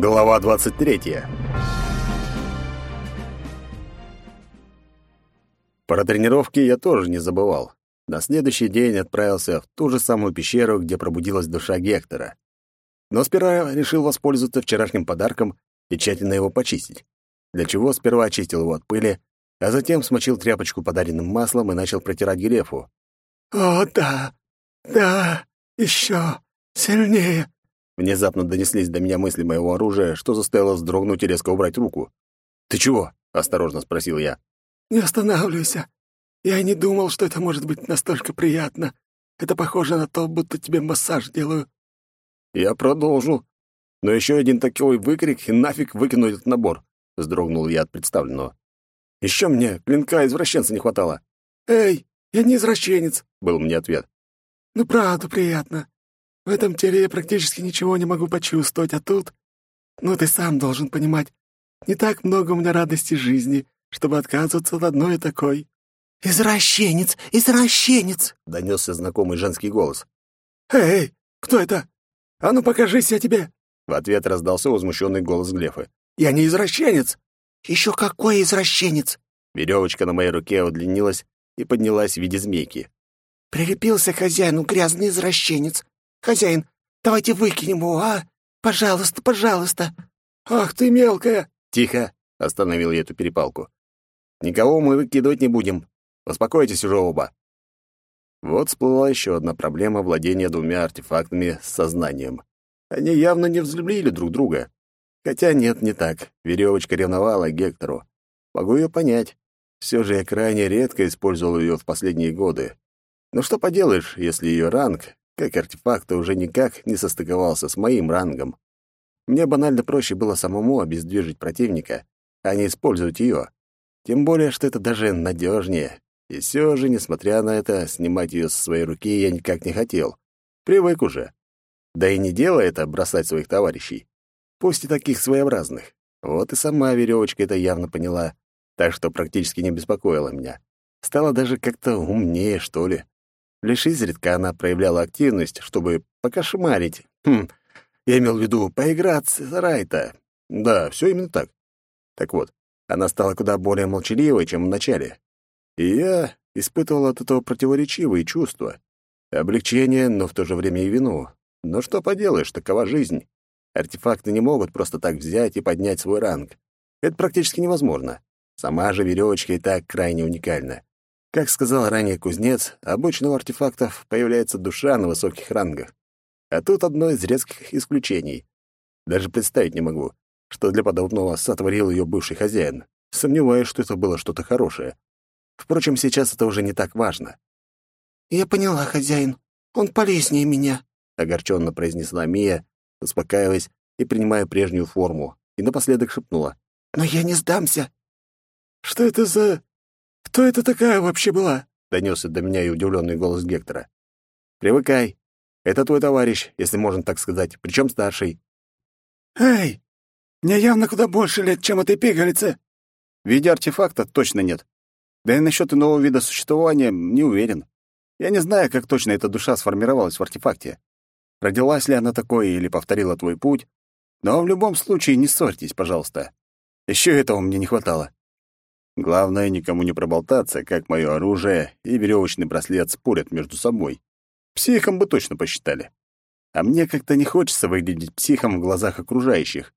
Глава 23. Про тренировки я тоже не забывал. На следующий день отправился в ту же самую пещеру, где пробудилась душа Гектора. Но сперва решил воспользоваться вчерашним подарком и тщательно его почистить. Для чего сперва очистил его от пыли, а затем смочил тряпочку подаренным маслом и начал протирать Грефу. «О, да, да, еще сильнее!» Внезапно донеслись до меня мысли моего оружия, что заставило вздрогнуть и резко убрать руку. «Ты чего?» — осторожно спросил я. «Не останавливайся. Я не думал, что это может быть настолько приятно. Это похоже на то, будто тебе массаж делаю». «Я продолжу. Но еще один такой выкрик, и нафиг выкину этот набор», — вздрогнул я от представленного. «Еще мне клинка извращенца не хватало». «Эй, я не извращенец», — был мне ответ. «Ну, правда приятно. В этом теле я практически ничего не могу почувствовать, а тут... Ну, ты сам должен понимать, не так много у меня радости жизни, чтобы отказываться от одной такой». «Извращенец! Извращенец!» — донесся знакомый женский голос. «Эй, кто это? А ну покажись я тебе!» В ответ раздался возмущенный голос Глефы. «Я не извращенец!» «Еще какой извращенец!» Веревочка на моей руке удлинилась и поднялась в виде змейки. «Прилепился хозяину грязный извращенец. Хозяин, давайте выкинем его, а? Пожалуйста, пожалуйста!» «Ах ты мелкая!» «Тихо!» — остановил я эту перепалку. «Никого мы выкидывать не будем. Успокойтесь уже оба». Вот всплыла еще одна проблема владения двумя артефактами с сознанием. Они явно не взлюбили друг друга. Хотя нет, не так. Веревочка ревновала Гектору. Могу ее понять. Все же я крайне редко использовал ее в последние годы. Но что поделаешь, если ее ранг, как артефакта, уже никак не состыковался с моим рангом. Мне банально проще было самому обездвижить противника, а не использовать ее. Тем более, что это даже надежнее. И все же, несмотря на это, снимать ее со своей руки я никак не хотел. Привык уже. Да и не дело это бросать своих товарищей. Пусть и таких своеобразных. Вот и сама веревочка это явно поняла, так что практически не беспокоила меня. Стала даже как-то умнее, что ли. Лишь изредка она проявляла активность, чтобы покошмарить. Хм, я имел в виду поиграться с Райта. Да, все именно так. Так вот, она стала куда более молчаливой, чем в начале. И я испытывал от этого противоречивые чувства. Облегчение, но в то же время и вину. Но что поделаешь, такова жизнь. Артефакты не могут просто так взять и поднять свой ранг. Это практически невозможно. Сама же веревочка и так крайне уникальна. Как сказал ранее кузнец, обычно у артефактов появляется душа на высоких рангах. А тут одно из редких исключений. Даже представить не могу, что для подобного сотворил ее бывший хозяин. Сомневаюсь, что это было что-то хорошее. Впрочем, сейчас это уже не так важно. «Я поняла, хозяин. Он полезнее меня», — огорченно произнесла Мия, успокаиваясь и принимая прежнюю форму, и напоследок шепнула. «Но я не сдамся». «Что это за... Кто это такая вообще была?» — донесся до меня и удивленный голос Гектора. «Привыкай. Это твой товарищ, если можно так сказать, причем старший». «Эй, мне явно куда больше лет, чем этой пигалице». В виде артефакта точно нет. Да и насчет иного вида существования не уверен. Я не знаю, как точно эта душа сформировалась в артефакте. Родилась ли она такой или повторила твой путь. Но в любом случае не ссорьтесь, пожалуйста. Еще этого мне не хватало. Главное, никому не проболтаться, как мое оружие и веревочный браслет спорят между собой. Психом бы точно посчитали. А мне как-то не хочется выглядеть психом в глазах окружающих.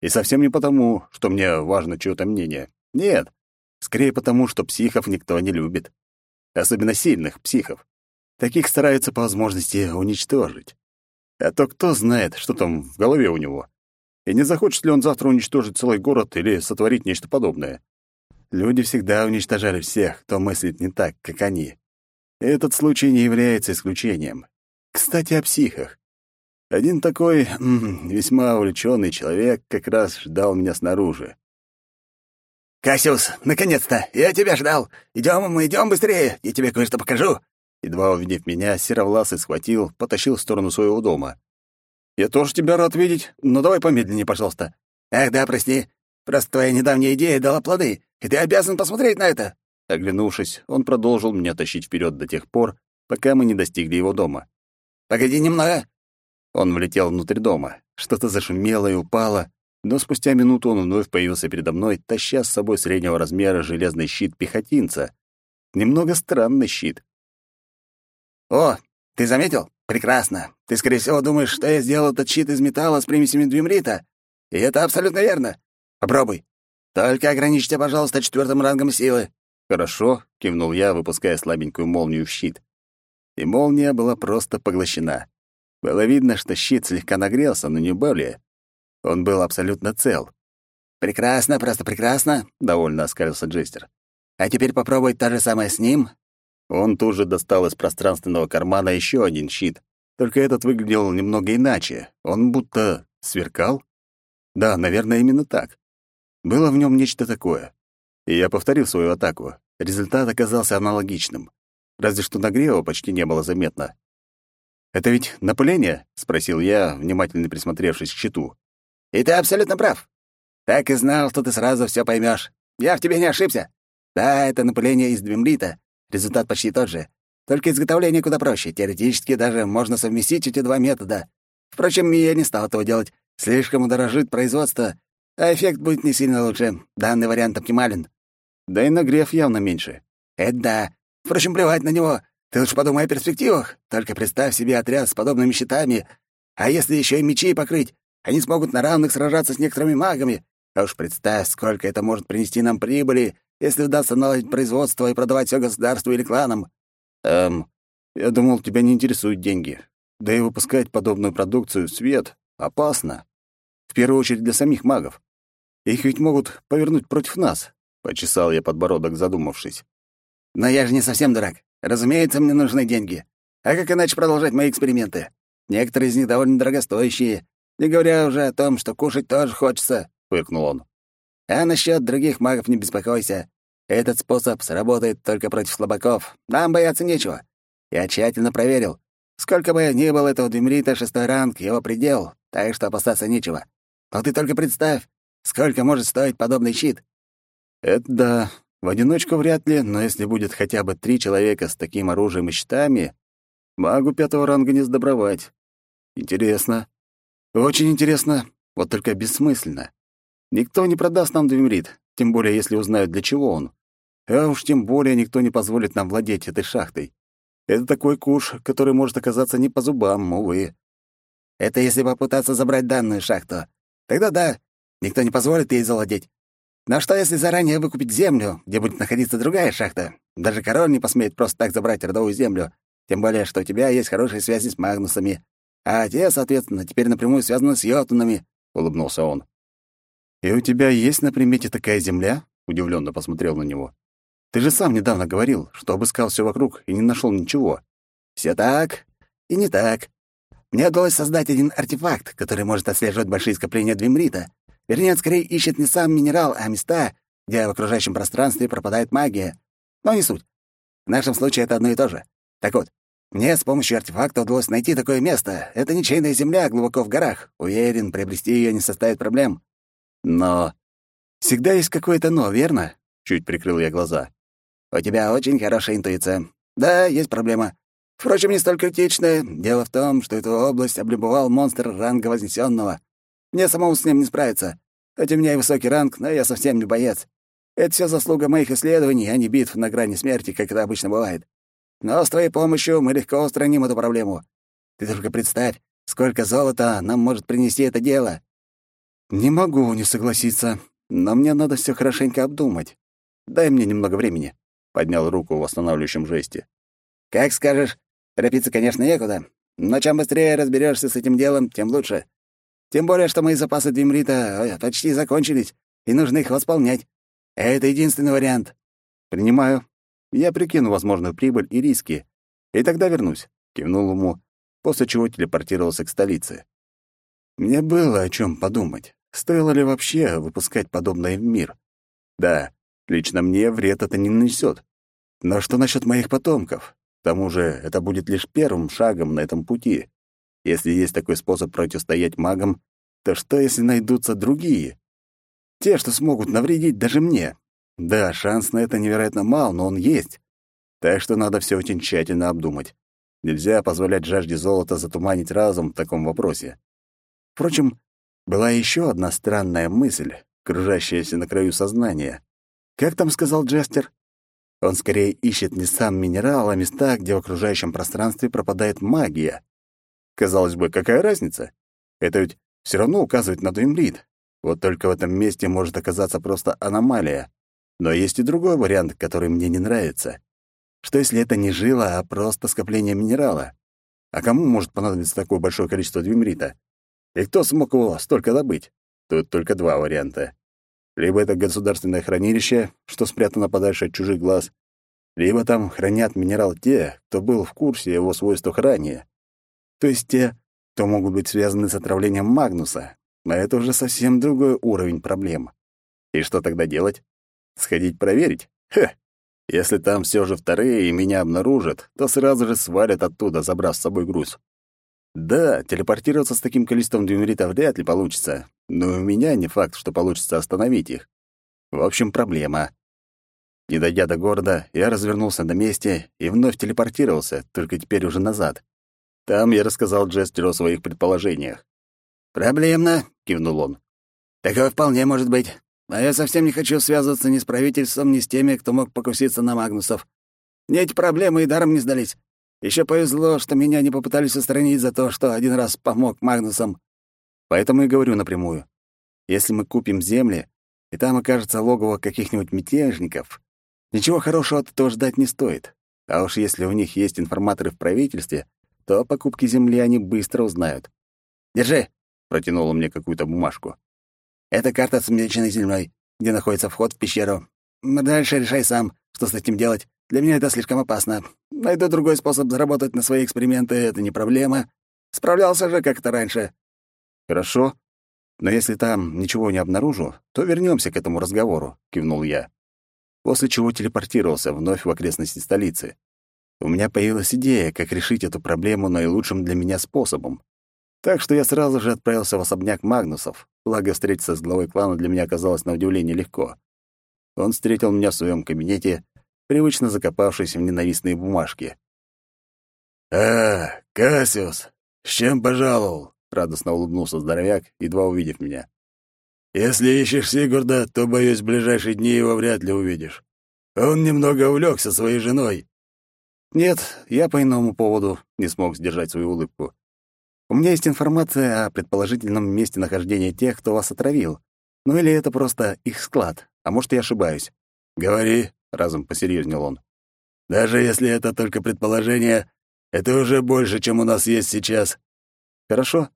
И совсем не потому, что мне важно чьё-то мнение. Нет, скорее потому, что психов никто не любит. Особенно сильных психов. Таких стараются по возможности уничтожить. А то кто знает, что там в голове у него. И не захочет ли он завтра уничтожить целый город или сотворить нечто подобное. Люди всегда уничтожали всех, кто мыслит не так, как они. Этот случай не является исключением. Кстати, о психах. Один такой м, весьма увлеченный человек как раз ждал меня снаружи. «Кассиус, наконец-то! Я тебя ждал! Идем, идем быстрее! Я тебе кое-что покажу!» Едва увидев меня, серовласый схватил, потащил в сторону своего дома. «Я тоже тебя рад видеть, но давай помедленнее, пожалуйста». «Ах да, прости. Просто твоя недавняя идея дала плоды, и ты обязан посмотреть на это!» Оглянувшись, он продолжил меня тащить вперед до тех пор, пока мы не достигли его дома. «Погоди немного!» Он влетел внутрь дома. Что-то зашумело и упало, Но спустя минуту он вновь появился передо мной, таща с собой среднего размера железный щит пехотинца. Немного странный щит. «О, ты заметил? Прекрасно. Ты, скорее всего, думаешь, что я сделал этот щит из металла с примесями двимрита. И это абсолютно верно. Попробуй. Только ограничьте, пожалуйста, четвертым рангом силы». «Хорошо», — кивнул я, выпуская слабенькую молнию в щит. И молния была просто поглощена. Было видно, что щит слегка нагрелся, но не более. Он был абсолютно цел. «Прекрасно, просто прекрасно», — довольно оскалился Джестер. «А теперь попробуй то же самое с ним». Он тут же достал из пространственного кармана еще один щит, только этот выглядел немного иначе. Он будто сверкал? Да, наверное, именно так. Было в нем нечто такое. И я повторил свою атаку. Результат оказался аналогичным. Разве что нагрева почти не было заметно. «Это ведь напыление?» — спросил я, внимательно присмотревшись к щиту. «И ты абсолютно прав. Так и знал, что ты сразу все поймешь. Я в тебе не ошибся. Да, это напыление из двемлита. Результат почти тот же. Только изготовление куда проще. Теоретически даже можно совместить эти два метода. Впрочем, я не стал этого делать. Слишком удорожит производство, а эффект будет не сильно лучше. Данный вариант оптимален. Да и нагрев явно меньше. Это да. Впрочем, плевать на него. Ты лучше подумай о перспективах. Только представь себе отряд с подобными щитами. А если еще и мечи покрыть, они смогут на равных сражаться с некоторыми магами. А уж представь, сколько это может принести нам прибыли, если удастся наладить производство и продавать все государству или кланам. Эм, я думал, тебя не интересуют деньги. Да и выпускать подобную продукцию в свет опасно. В первую очередь для самих магов. Их ведь могут повернуть против нас. Почесал я подбородок, задумавшись. Но я же не совсем дурак. Разумеется, мне нужны деньги. А как иначе продолжать мои эксперименты? Некоторые из них довольно дорогостоящие, не говоря уже о том, что кушать тоже хочется», — фыркнул он. «А насчет других магов не беспокойся. Этот способ сработает только против слабаков. Нам бояться нечего. Я тщательно проверил. Сколько бы ни было этого Демрита, шестой ранг — его предел, так что опасаться нечего. Но ты только представь, сколько может стоить подобный щит». «Это да. В одиночку вряд ли, но если будет хотя бы три человека с таким оружием и щитами, магу пятого ранга не сдобровать. Интересно. Очень интересно, вот только бессмысленно. Никто не продаст нам Двимрит, тем более если узнают, для чего он. А уж тем более никто не позволит нам владеть этой шахтой. Это такой куш, который может оказаться не по зубам, увы. Это если попытаться забрать данную шахту. Тогда да, никто не позволит ей завладеть. Но что, если заранее выкупить землю, где будет находиться другая шахта? Даже король не посмеет просто так забрать родовую землю. Тем более, что у тебя есть хорошие связи с Магнусами. А те, соответственно, теперь напрямую связаны с Йотунами», — улыбнулся он. «И у тебя есть на примете такая земля?» — удивленно посмотрел на него. «Ты же сам недавно говорил, что обыскал все вокруг и не нашел ничего». Все так и не так. Мне удалось создать один артефакт, который может отслеживать большие скопления двимрита, Вернее, скорее ищет не сам минерал, а места, где в окружающем пространстве пропадает магия. Но не суть. В нашем случае это одно и то же. Так вот, мне с помощью артефакта удалось найти такое место. Это ничейная земля глубоко в горах. Уверен, приобрести ее не составит проблем. Но всегда есть какое-то «но», верно? Чуть прикрыл я глаза. У тебя очень хорошая интуиция. Да, есть проблема. Впрочем, не столь критичная. Дело в том, что эту область облюбовал монстр ранга вознесенного. Мне самому с ним не справиться. Хоть у меня и высокий ранг, но я совсем не боец. Это все заслуга моих исследований, а не битв на грани смерти, как это обычно бывает. Но с твоей помощью мы легко устраним эту проблему. Ты только представь, сколько золота нам может принести это дело. Не могу не согласиться, но мне надо все хорошенько обдумать. Дай мне немного времени. Поднял руку в восстанавливающем жесте. Как скажешь. Торопиться, конечно, некуда. Но чем быстрее разберешься с этим делом, тем лучше. Тем более, что мои запасы димрита э, почти закончились, и нужно их восполнять. Это единственный вариант. Принимаю. Я прикину возможную прибыль и риски, и тогда вернусь. Кивнул ему, после чего телепортировался к столице. Мне было о чем подумать. Стоило ли вообще выпускать подобное в мир? Да, лично мне вред это не нанесет. Но что насчет моих потомков? К тому же это будет лишь первым шагом на этом пути. Если есть такой способ противостоять магам, то что, если найдутся другие? Те, что смогут навредить даже мне. Да, шанс на это невероятно мал, но он есть. Так что надо все очень тщательно обдумать. Нельзя позволять жажде золота затуманить разум в таком вопросе. Впрочем, Была еще одна странная мысль, кружащаяся на краю сознания. Как там сказал Джестер? Он скорее ищет не сам минерал, а места, где в окружающем пространстве пропадает магия. Казалось бы, какая разница? Это ведь все равно указывает на Дуимлит. Вот только в этом месте может оказаться просто аномалия. Но есть и другой вариант, который мне не нравится. Что если это не жила, а просто скопление минерала? А кому может понадобиться такое большое количество двимрита? И кто смог его столько добыть? Тут только два варианта. Либо это государственное хранилище, что спрятано подальше от чужих глаз, либо там хранят минерал те, кто был в курсе его свойствах ранее. То есть те, кто могут быть связаны с отравлением Магнуса. А это уже совсем другой уровень проблем. И что тогда делать? Сходить проверить? Хе! Если там все же вторые и меня обнаружат, то сразу же свалят оттуда, забрав с собой груз. Да, телепортироваться с таким количеством двумеритов вряд ли получится, но у меня не факт, что получится остановить их. В общем, проблема. Не дойдя до города, я развернулся на месте и вновь телепортировался, только теперь уже назад. Там я рассказал Джестеру о своих предположениях. «Проблемно», — кивнул он. «Такое вполне может быть. А я совсем не хочу связываться ни с правительством, ни с теми, кто мог покуситься на Магнусов. Мне эти проблемы и даром не сдались. Еще повезло, что меня не попытались устранить за то, что один раз помог Магнусам. Поэтому и говорю напрямую. Если мы купим земли, и там окажется логово каких-нибудь мятежников, ничего хорошего от этого ждать не стоит. А уж если у них есть информаторы в правительстве, то о покупке земли они быстро узнают. «Держи!» — протянул он мне какую-то бумажку. «Это карта с меченой землей, где находится вход в пещеру. Дальше решай сам, что с этим делать. Для меня это слишком опасно. Найду другой способ заработать на свои эксперименты, это не проблема. Справлялся же как-то раньше. Хорошо. Но если там ничего не обнаружу, то вернемся к этому разговору, кивнул я. После чего телепортировался вновь в окрестности столицы. У меня появилась идея, как решить эту проблему наилучшим для меня способом. Так что я сразу же отправился в особняк Магнусов. Благо, встретиться с главой клана для меня оказалось на удивление легко. Он встретил меня в своем кабинете привычно закопавшись в ненавистные бумажки. «А, Кассиус, с чем пожаловал?» — радостно улыбнулся здоровяк, едва увидев меня. «Если ищешь Сигурда, то, боюсь, в ближайшие дни его вряд ли увидишь. Он немного увлекся своей женой». «Нет, я по иному поводу не смог сдержать свою улыбку. У меня есть информация о предположительном месте нахождения тех, кто вас отравил. Ну или это просто их склад, а может, я ошибаюсь». «Говори», разом посерьезнел он. Даже если это только предположение, это уже больше, чем у нас есть сейчас. Хорошо.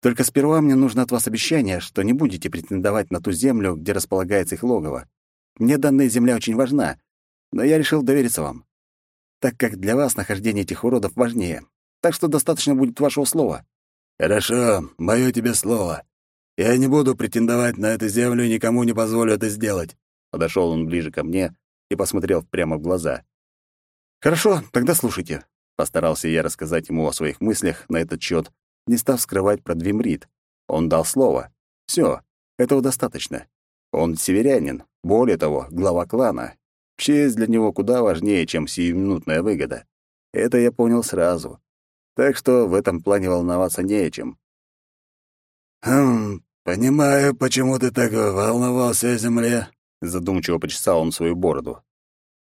Только сперва мне нужно от вас обещание, что не будете претендовать на ту землю, где располагается их логово. Мне данная земля очень важна, но я решил довериться вам, так как для вас нахождение этих уродов важнее. Так что достаточно будет вашего слова. Хорошо, мое тебе слово. Я не буду претендовать на эту землю и никому не позволю это сделать. Подошел он ближе ко мне, и посмотрел прямо в глаза. «Хорошо, тогда слушайте», — постарался я рассказать ему о своих мыслях на этот счет, не став скрывать про Двимрит. Он дал слово. Все, этого достаточно. Он северянин, более того, глава клана. Честь для него куда важнее, чем сиюминутная выгода. Это я понял сразу. Так что в этом плане волноваться не о чем. «Хм, понимаю, почему ты так волновался о земле», Задумчиво почесал он свою бороду.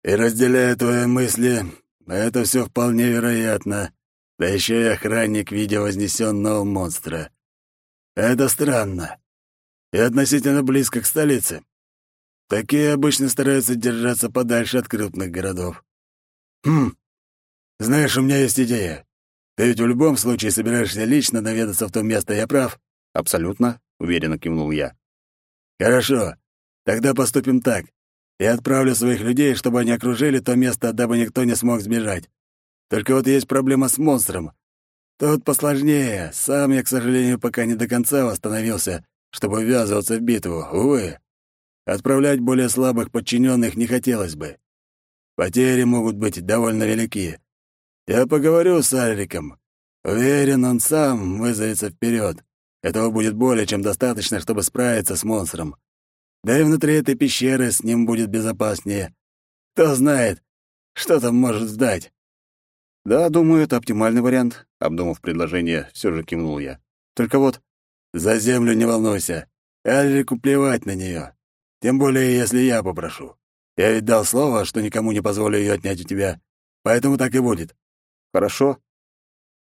«И разделяю твои мысли, это все вполне вероятно. Да еще и охранник в виде вознесенного монстра. Это странно. И относительно близко к столице. Такие обычно стараются держаться подальше от крупных городов. Хм, знаешь, у меня есть идея. Ты ведь в любом случае собираешься лично наведаться в то место, я прав? Абсолютно, уверенно кивнул я. Хорошо. Тогда поступим так. Я отправлю своих людей, чтобы они окружили то место, дабы никто не смог сбежать. Только вот есть проблема с монстром. Тут посложнее. Сам я, к сожалению, пока не до конца восстановился, чтобы ввязываться в битву. Увы. Отправлять более слабых подчиненных не хотелось бы. Потери могут быть довольно велики. Я поговорю с Альриком. Уверен, он сам вызовется вперед. Этого будет более чем достаточно, чтобы справиться с монстром. Да и внутри этой пещеры с ним будет безопаснее. Кто знает, что там может ждать. Да, думаю, это оптимальный вариант. Обдумав предложение, все же кивнул я. Только вот, За землю не волнуйся. Алику плевать на нее. Тем более, если я попрошу. Я ведь дал слово, что никому не позволю ее отнять у тебя, поэтому так и будет. Хорошо.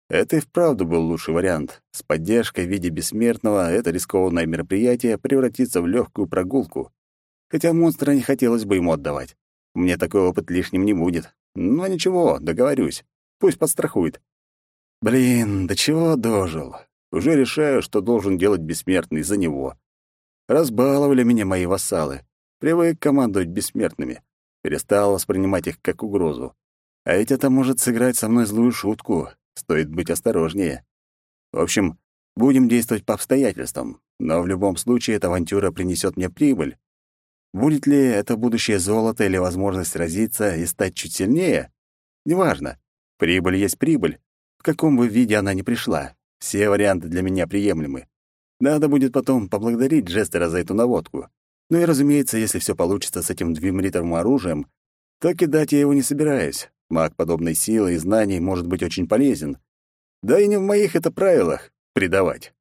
Это и вправду был лучший вариант. С поддержкой в виде бессмертного это рискованное мероприятие превратится в легкую прогулку. Хотя монстра не хотелось бы ему отдавать. Мне такой опыт лишним не будет. Но ничего, договорюсь. Пусть подстрахует. Блин, до чего дожил? Уже решаю, что должен делать бессмертный за него. Разбаловали меня мои вассалы. Привык командовать бессмертными. Перестал воспринимать их как угрозу. А ведь это может сыграть со мной злую шутку. Стоит быть осторожнее. В общем, будем действовать по обстоятельствам. Но в любом случае эта авантюра принесет мне прибыль. Будет ли это будущее золото или возможность сразиться и стать чуть сильнее? Неважно. Прибыль есть прибыль. В каком бы виде она ни пришла. Все варианты для меня приемлемы. Надо будет потом поблагодарить Джестера за эту наводку. Ну и, разумеется, если все получится с этим двимритовым оружием, то кидать я его не собираюсь. Маг подобной силы и знаний может быть очень полезен. Да и не в моих это правилах — предавать.